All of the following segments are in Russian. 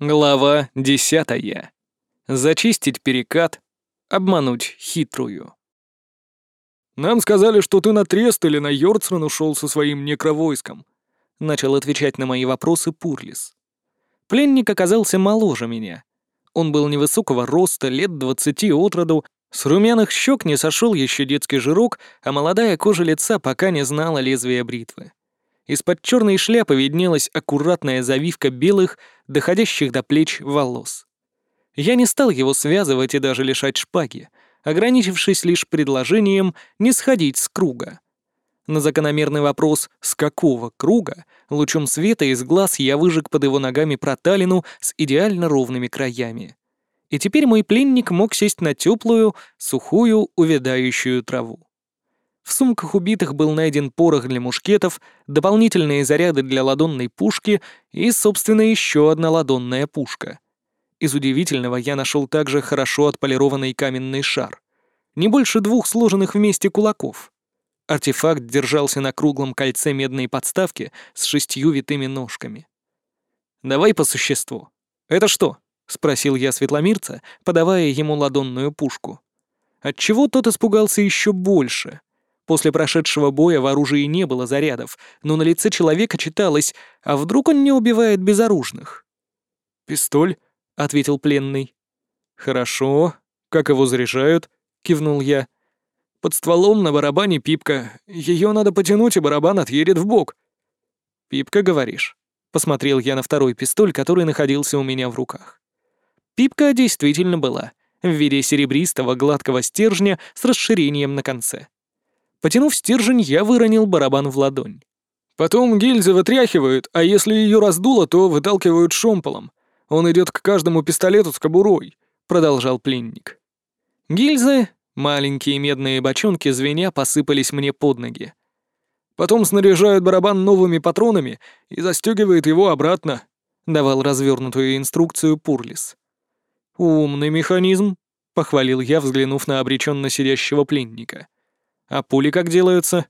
Глава десятая. Зачистить перекат, обмануть хитрую. «Нам сказали, что ты на Трест или на Йорцран ушел со своим некровойском», — начал отвечать на мои вопросы Пурлис. Пленник оказался моложе меня. Он был невысокого роста, лет двадцати от роду, с румяных щек не сошел еще детский жирок, а молодая кожа лица пока не знала лезвия бритвы. Из-под черной шляпы виднелась аккуратная завивка белых, доходящих до плеч волос. Я не стал его связывать и даже лишать шпаги, ограничившись лишь предложением не сходить с круга. На закономерный вопрос «с какого круга?» лучом света из глаз я выжег под его ногами проталину с идеально ровными краями. И теперь мой пленник мог сесть на теплую, сухую, увядающую траву. В сумках убитых был найден порох для мушкетов, дополнительные заряды для ладонной пушки и, собственно, еще одна ладонная пушка. Из удивительного я нашел также хорошо отполированный каменный шар. Не больше двух сложенных вместе кулаков. Артефакт держался на круглом кольце медной подставки с шестью витыми ножками. «Давай по существу. Это что?» — спросил я светломирца, подавая ему ладонную пушку. Отчего тот испугался еще больше — После прошедшего боя в оружии не было зарядов, но на лице человека читалось «А вдруг он не убивает безоружных?» «Пистоль», — ответил пленный. «Хорошо. Как его заряжают?» — кивнул я. «Под стволом на барабане пипка. Ее надо потянуть, и барабан отъедет в бок». «Пипка, говоришь?» — посмотрел я на второй пистоль, который находился у меня в руках. Пипка действительно была, в виде серебристого гладкого стержня с расширением на конце. Потянув стержень, я выронил барабан в ладонь. Потом гильзы вытряхивают, а если ее раздуло, то выталкивают шомполом. Он идет к каждому пистолету с кобурой», — продолжал пленник. Гильзы, маленькие медные бочонки звеня, посыпались мне под ноги. Потом снаряжают барабан новыми патронами и застегивает его обратно, давал развернутую инструкцию Пурлис. Умный механизм, похвалил я, взглянув на обреченно сидящего пленника. А пули как делаются?»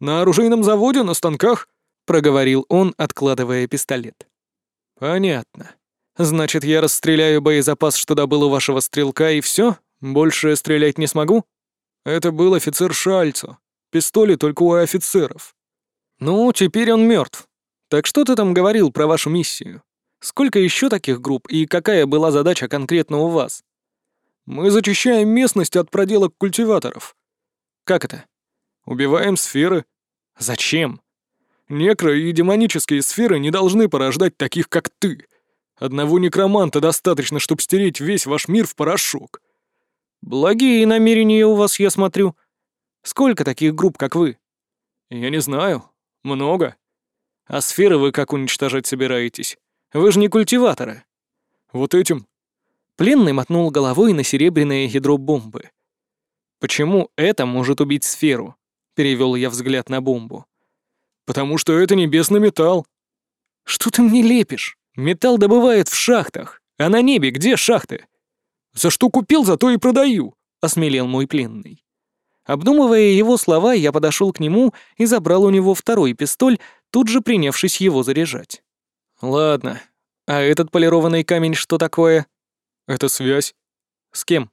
«На оружейном заводе, на станках», — проговорил он, откладывая пистолет. «Понятно. Значит, я расстреляю боезапас, что добыл у вашего стрелка, и все? Больше стрелять не смогу?» «Это был офицер Шальцо. Пистоли только у офицеров». «Ну, теперь он мертв. Так что ты там говорил про вашу миссию? Сколько еще таких групп, и какая была задача конкретно у вас?» «Мы зачищаем местность от проделок культиваторов. Как это? Убиваем сферы. Зачем? Некро и демонические сферы не должны порождать таких, как ты. Одного некроманта достаточно, чтобы стереть весь ваш мир в порошок. Благие намерения у вас, я смотрю. Сколько таких групп, как вы? Я не знаю. Много. А сферы вы как уничтожать собираетесь? Вы же не культиваторы. Вот этим. Пленный мотнул головой на серебряное ядро бомбы. «Почему это может убить сферу?» — перевел я взгляд на бомбу. «Потому что это небесный металл». «Что ты мне лепишь? Металл добывают в шахтах. А на небе где шахты?» «За что купил, зато и продаю», — осмелел мой пленный. Обдумывая его слова, я подошел к нему и забрал у него второй пистоль, тут же принявшись его заряжать. «Ладно. А этот полированный камень что такое?» «Это связь». «С кем?»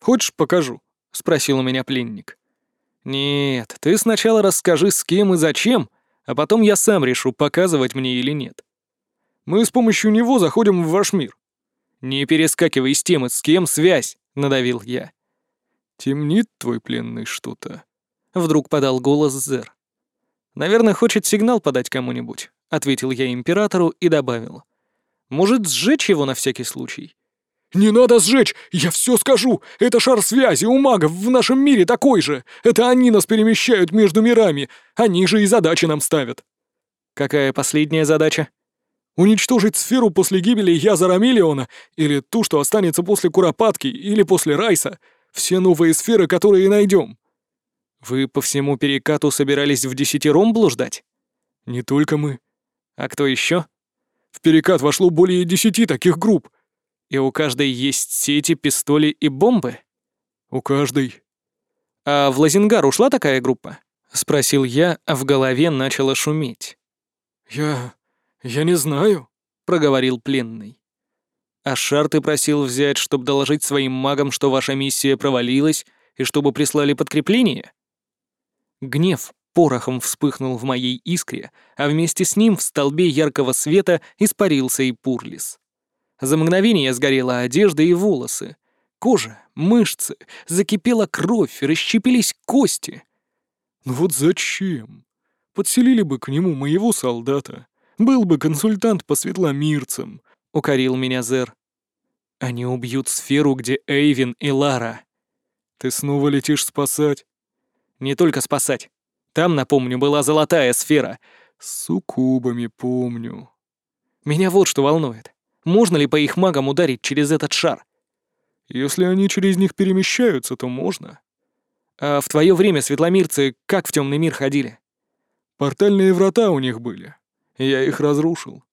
«Хочешь, покажу?» — спросил у меня пленник. «Нет, ты сначала расскажи, с кем и зачем, а потом я сам решу, показывать мне или нет». «Мы с помощью него заходим в ваш мир». «Не перескакивай с темы, с кем связь», — надавил я. «Темнит твой пленный что-то», — вдруг подал голос Зер. «Наверное, хочет сигнал подать кому-нибудь», — ответил я императору и добавил. «Может, сжечь его на всякий случай?» «Не надо сжечь! Я все скажу! Это шар связи у магов в нашем мире такой же! Это они нас перемещают между мирами! Они же и задачи нам ставят!» «Какая последняя задача?» «Уничтожить сферу после гибели Язара Миллиона, или ту, что останется после Куропатки, или после Райса. Все новые сферы, которые найдем. «Вы по всему перекату собирались в десятером блуждать?» «Не только мы». «А кто еще? «В перекат вошло более десяти таких групп. И у каждой есть сети, пистоли и бомбы? У каждой. А в Лазингар ушла такая группа? Спросил я, а в голове начало шуметь. Я... я не знаю, проговорил пленный. А шар ты просил взять, чтобы доложить своим магам, что ваша миссия провалилась, и чтобы прислали подкрепление? Гнев порохом вспыхнул в моей искре, а вместе с ним в столбе яркого света испарился и Пурлис. За мгновение сгорела одежда и волосы. Кожа, мышцы, закипела кровь, расщепились кости. «Ну вот зачем? Подселили бы к нему моего солдата. Был бы консультант по светломирцам», — укорил меня Зер. «Они убьют сферу, где Эйвин и Лара». «Ты снова летишь спасать?» «Не только спасать. Там, напомню, была золотая сфера. С суккубами помню. Меня вот что волнует. Можно ли по их магам ударить через этот шар? Если они через них перемещаются, то можно. А в твое время светломирцы как в темный мир ходили? Портальные врата у них были. Я их разрушил.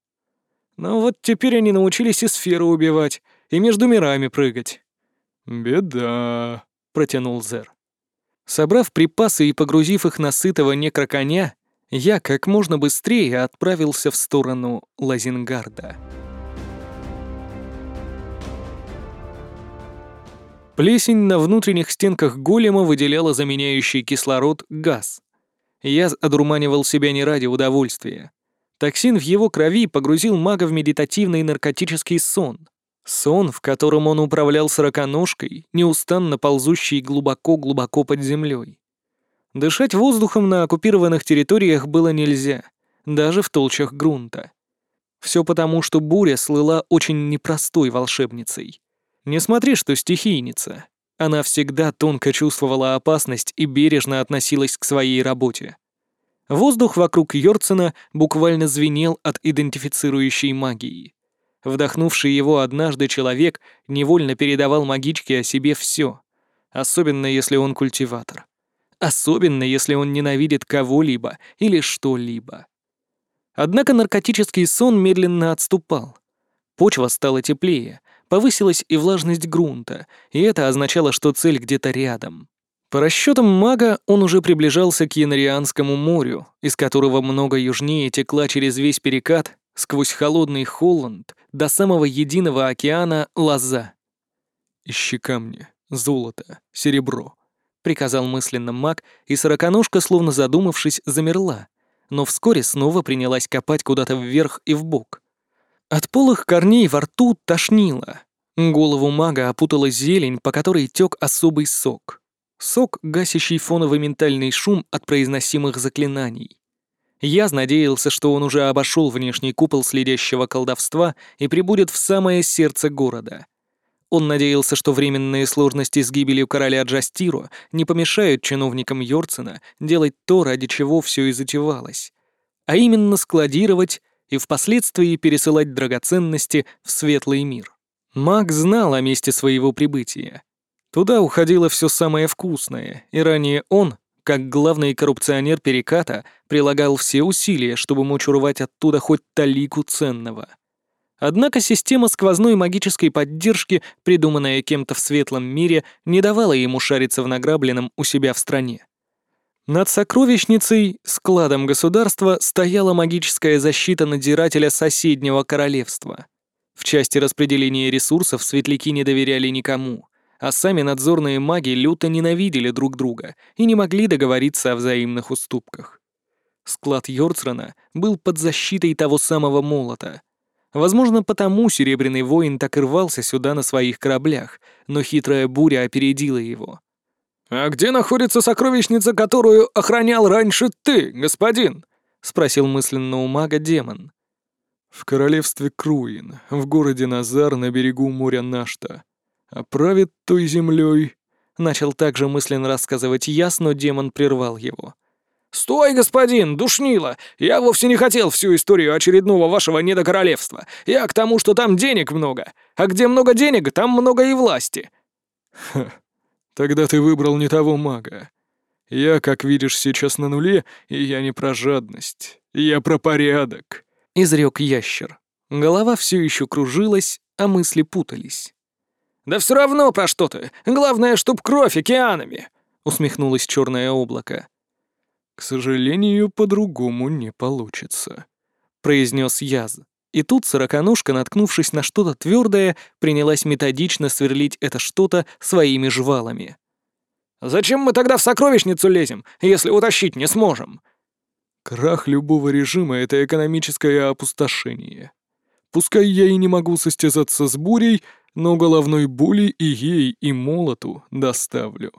Ну вот теперь они научились и сферу убивать, и между мирами прыгать. «Беда», — протянул Зер. Собрав припасы и погрузив их на сытого некроконя, я как можно быстрее отправился в сторону Лазингарда. Плесень на внутренних стенках голема выделяла заменяющий кислород газ. Я одурманивал себя не ради удовольствия. Токсин в его крови погрузил мага в медитативный наркотический сон. Сон, в котором он управлял сороконожкой, неустанно ползущей глубоко-глубоко под землей. Дышать воздухом на оккупированных территориях было нельзя, даже в толчах грунта. Все потому, что буря слыла очень непростой волшебницей. Не смотри, что стихийница. Она всегда тонко чувствовала опасность и бережно относилась к своей работе. Воздух вокруг Йорцена буквально звенел от идентифицирующей магии. Вдохнувший его однажды человек невольно передавал магичке о себе все, особенно если он культиватор. Особенно если он ненавидит кого-либо или что-либо. Однако наркотический сон медленно отступал. Почва стала теплее, повысилась и влажность грунта, и это означало, что цель где-то рядом. По расчетам мага, он уже приближался к Янарианскому морю, из которого много южнее текла через весь перекат сквозь холодный Холланд до самого единого океана Лоза. «Ищи камни, золото, серебро», — приказал мысленно маг, и сороконожка, словно задумавшись, замерла, но вскоре снова принялась копать куда-то вверх и вбок. От полых корней во рту тошнило. Голову мага опутала зелень, по которой тек особый сок. Сок, гасящий фоновый ментальный шум от произносимых заклинаний. Я надеялся, что он уже обошел внешний купол следящего колдовства и прибудет в самое сердце города. Он надеялся, что временные сложности с гибелью короля Джастиро не помешают чиновникам Йорцена делать то, ради чего все и затевалось, а именно складировать и впоследствии пересылать драгоценности в светлый мир. Маг знал о месте своего прибытия. Туда уходило все самое вкусное, и ранее он, как главный коррупционер Переката, прилагал все усилия, чтобы мочь урвать оттуда хоть талику ценного. Однако система сквозной магической поддержки, придуманная кем-то в светлом мире, не давала ему шариться в награбленном у себя в стране. Над сокровищницей, складом государства, стояла магическая защита надзирателя соседнего королевства. В части распределения ресурсов светляки не доверяли никому а сами надзорные маги люто ненавидели друг друга и не могли договориться о взаимных уступках. Склад Йорцрана был под защитой того самого молота. Возможно, потому Серебряный воин так и рвался сюда на своих кораблях, но хитрая буря опередила его. «А где находится сокровищница, которую охранял раньше ты, господин?» — спросил мысленно у мага демон. «В королевстве Круин, в городе Назар на берегу моря Нашта», а правит той землей. Начал также мысленно рассказывать яс, но демон прервал его. «Стой, господин, душнило! Я вовсе не хотел всю историю очередного вашего недокоролевства. Я к тому, что там денег много. А где много денег, там много и власти». «Ха, тогда ты выбрал не того мага. Я, как видишь, сейчас на нуле, и я не про жадность. Я про порядок», — изрек ящер. Голова все еще кружилась, а мысли путались. «Да все равно про что ты. Главное, чтоб кровь океанами!» — усмехнулось черное облако. «К сожалению, по-другому не получится», — произнес Яз. И тут сороконожка, наткнувшись на что-то твердое, принялась методично сверлить это что-то своими жвалами. «Зачем мы тогда в сокровищницу лезем, если утащить не сможем?» Крах любого режима — это экономическое опустошение. Пускай я и не могу состязаться с бурей, но головной боли и ей, и молоту доставлю.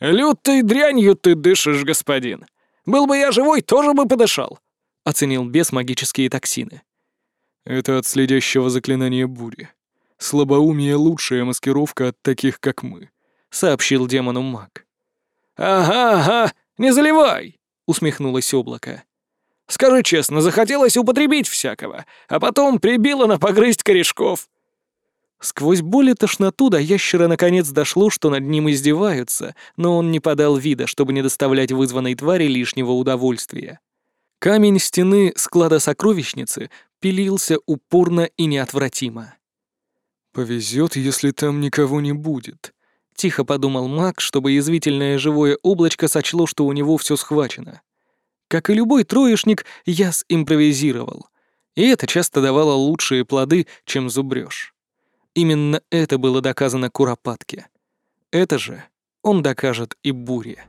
«Лютой дрянью ты дышишь, господин. Был бы я живой, тоже бы подышал», — оценил бес магические токсины. Это от следящего заклинания бури. Слабоумие — лучшая маскировка от таких, как мы», — сообщил демону маг. «Ага, ага, не заливай!» — усмехнулось облако. «Скажи честно, захотелось употребить всякого, а потом прибило на погрызть корешков». Сквозь боль и тошноту до ящера наконец дошло, что над ним издеваются, но он не подал вида, чтобы не доставлять вызванной твари лишнего удовольствия. Камень стены склада сокровищницы пилился упорно и неотвратимо. «Повезет, если там никого не будет», — тихо подумал маг, чтобы язвительное живое облачко сочло, что у него все схвачено. Как и любой троечник, я импровизировал, и это часто давало лучшие плоды, чем зубрёж. Именно это было доказано Куропатке. Это же он докажет и Буре.